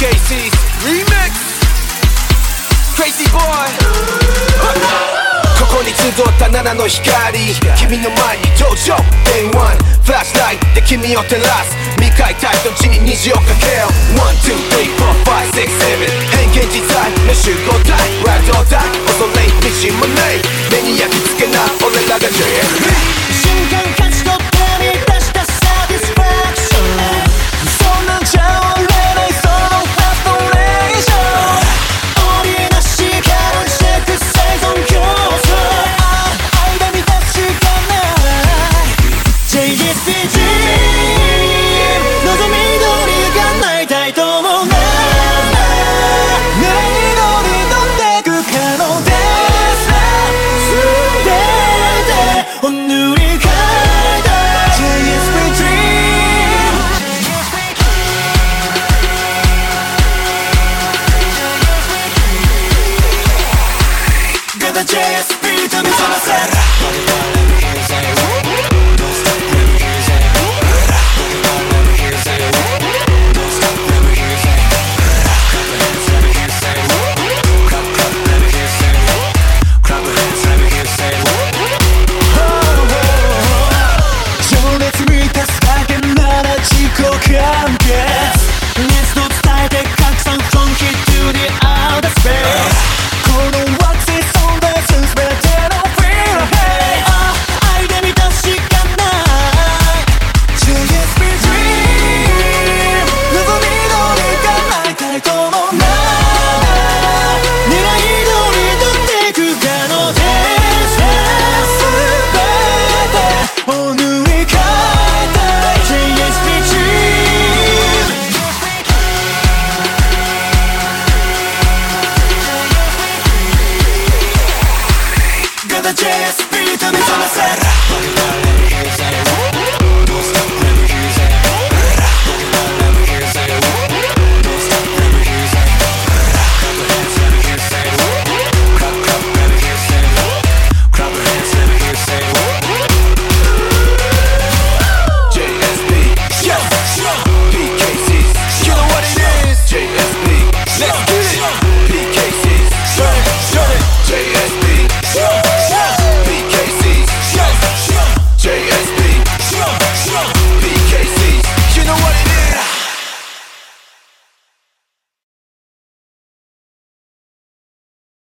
Crazy Boy. ここに集った7の光君の前に登場 Day One. フラッシュライト君を照らす未開体の地に虹をかける1,2,3,4,5,6,7変幻自在の集合体 A new jazz, beat on it on the set